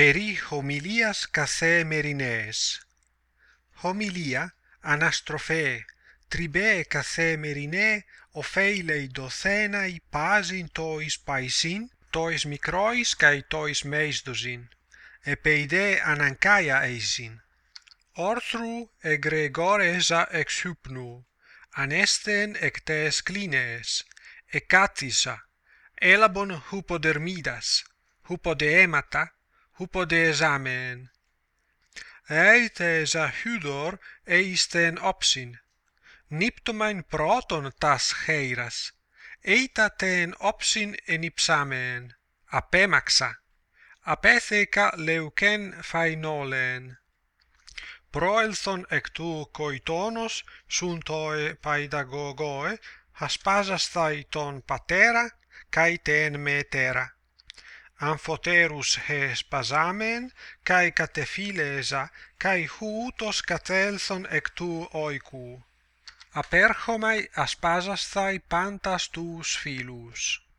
Περί χομιλίας καθέ μερινές. Χομιλία, αναστροφέ, τριμπέ καθέ μερινέ, οφέιλεϊ δοθέναί πάζιν τοις παϊσίν, τοις μικρόις καί τοις μέισδοζίν, επειδέ αναγκάια εισίν. Όρθρου εγρεγόρεζα εξύπνου, ανέστεν εκτές κλίνες, εκάτισα, έλαμπον χουποδερμίδας, χουποδιέματα, hupo de examen. Eites a hudor eisten opsin. Niptomain proton tas heiras. Eita ten opsin en ipsamen. Apemaxa. Apetheca leuken phainolen. Proelthon ec tu coitonos suntoe paidagogoe haspasas thai ton patera kai ten metera. Amphoterus he spasamen, kai katephileisa, kai houtos katelthon ek oiku aperchomai Απέρχομαι ασπάζασθαι πάντας τους φίλους.